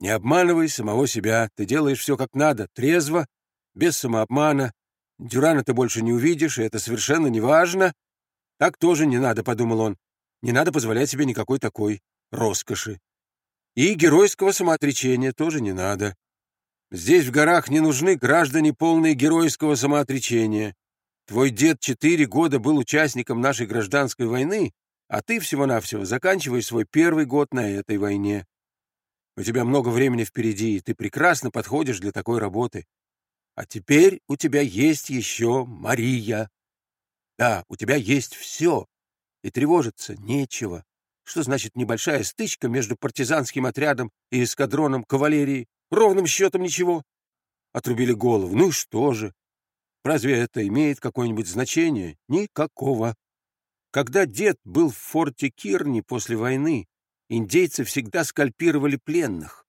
Не обманывай самого себя, ты делаешь все как надо, трезво, без самообмана. Дюрана ты больше не увидишь, и это совершенно не важно. Так тоже не надо, — подумал он. Не надо позволять себе никакой такой роскоши. И геройского самоотречения тоже не надо. Здесь в горах не нужны граждане, полные геройского самоотречения. Твой дед четыре года был участником нашей гражданской войны, а ты всего-навсего заканчиваешь свой первый год на этой войне. У тебя много времени впереди, и ты прекрасно подходишь для такой работы. А теперь у тебя есть еще Мария. Да, у тебя есть все, и тревожиться нечего. Что значит небольшая стычка между партизанским отрядом и эскадроном кавалерии? Ровным счетом ничего. Отрубили голову. Ну что же? Разве это имеет какое-нибудь значение? Никакого. Когда дед был в форте Кирни после войны, индейцы всегда скальпировали пленных.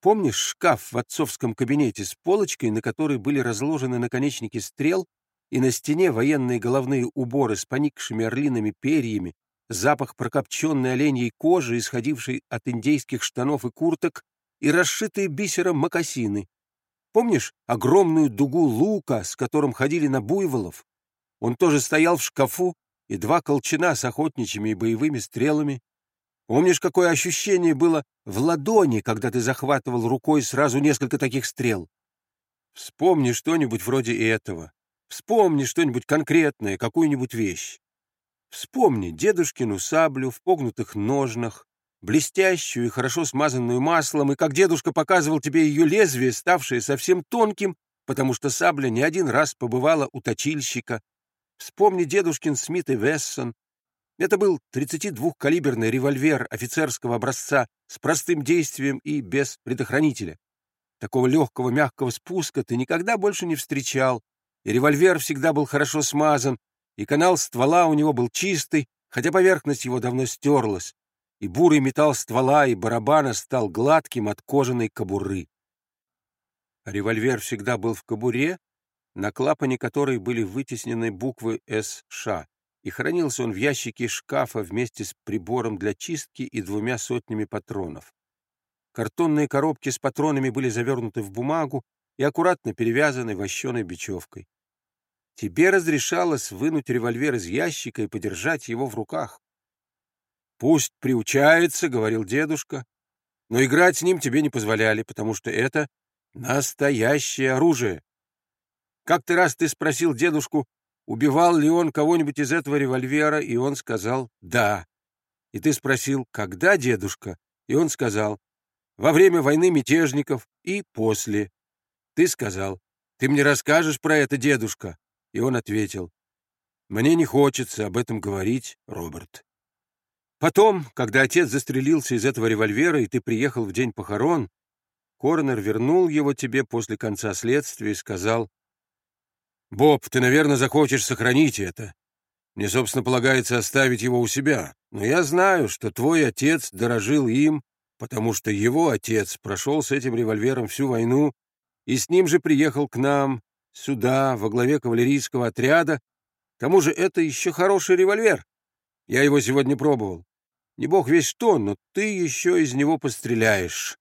Помнишь шкаф в отцовском кабинете с полочкой, на которой были разложены наконечники стрел, и на стене военные головные уборы с поникшими орлиными перьями, запах прокопченной оленьей кожи, исходивший от индейских штанов и курток, и расшитые бисером мокасины. Помнишь огромную дугу лука, с которым ходили на буйволов? Он тоже стоял в шкафу, и два колчана с охотничьими и боевыми стрелами. Помнишь, какое ощущение было в ладони, когда ты захватывал рукой сразу несколько таких стрел? Вспомни что-нибудь вроде этого. Вспомни что-нибудь конкретное, какую-нибудь вещь. Вспомни дедушкину саблю в погнутых ножнах, блестящую и хорошо смазанную маслом, и как дедушка показывал тебе ее лезвие, ставшее совсем тонким, потому что сабля не один раз побывала у точильщика. Вспомни дедушкин Смит и Вессон. Это был 32-калиберный револьвер офицерского образца с простым действием и без предохранителя. Такого легкого мягкого спуска ты никогда больше не встречал, и револьвер всегда был хорошо смазан, и канал ствола у него был чистый, хотя поверхность его давно стерлась и бурый металл ствола и барабана стал гладким от кожаной кобуры. Револьвер всегда был в кобуре, на клапане которой были вытеснены буквы «СШ», и хранился он в ящике шкафа вместе с прибором для чистки и двумя сотнями патронов. Картонные коробки с патронами были завернуты в бумагу и аккуратно перевязаны вощеной бечевкой. Тебе разрешалось вынуть револьвер из ящика и подержать его в руках. «Пусть приучается», — говорил дедушка, — «но играть с ним тебе не позволяли, потому что это настоящее оружие». Как-то раз ты спросил дедушку, убивал ли он кого-нибудь из этого револьвера, и он сказал «да». И ты спросил «когда, дедушка?» И он сказал «во время войны мятежников и после». Ты сказал «ты мне расскажешь про это, дедушка?» И он ответил «мне не хочется об этом говорить, Роберт». Потом, когда отец застрелился из этого револьвера, и ты приехал в день похорон, коронер вернул его тебе после конца следствия и сказал, «Боб, ты, наверное, захочешь сохранить это. Мне, собственно, полагается оставить его у себя, но я знаю, что твой отец дорожил им, потому что его отец прошел с этим револьвером всю войну и с ним же приехал к нам, сюда, во главе кавалерийского отряда. К тому же это еще хороший револьвер. Я его сегодня пробовал. Не бог весь что, но ты еще из него постреляешь.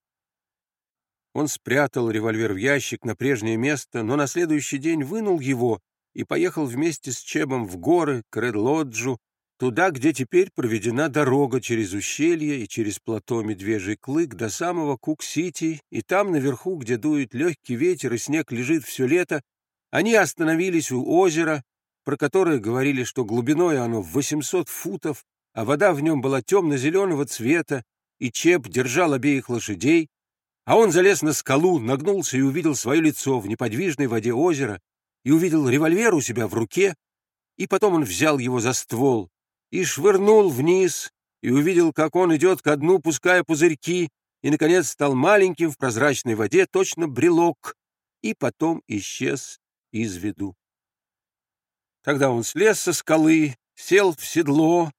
Он спрятал револьвер в ящик на прежнее место, но на следующий день вынул его и поехал вместе с Чебом в горы, к Редлоджу, туда, где теперь проведена дорога через ущелье и через плато Медвежий Клык до самого Кук-Сити, и там наверху, где дует легкий ветер и снег лежит все лето, они остановились у озера, про которое говорили, что глубиной оно в 800 футов, а вода в нем была темно-зеленого цвета, и Чеп держал обеих лошадей, а он залез на скалу, нагнулся и увидел свое лицо в неподвижной воде озера, и увидел револьвер у себя в руке, и потом он взял его за ствол и швырнул вниз, и увидел, как он идет ко дну, пуская пузырьки, и, наконец, стал маленьким в прозрачной воде, точно брелок, и потом исчез из виду. Тогда он слез со скалы, сел в седло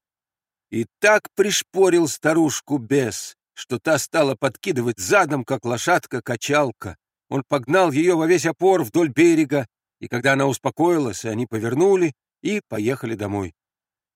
и так пришпорил старушку бес, что та стала подкидывать задом, как лошадка-качалка. Он погнал ее во весь опор вдоль берега, и когда она успокоилась, они повернули и поехали домой.